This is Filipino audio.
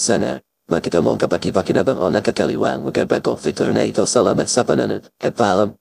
Sana, magkita mo kapag ipakinabang o nakakaliwang magkabagong tornado salamat sa pananod. At paalam.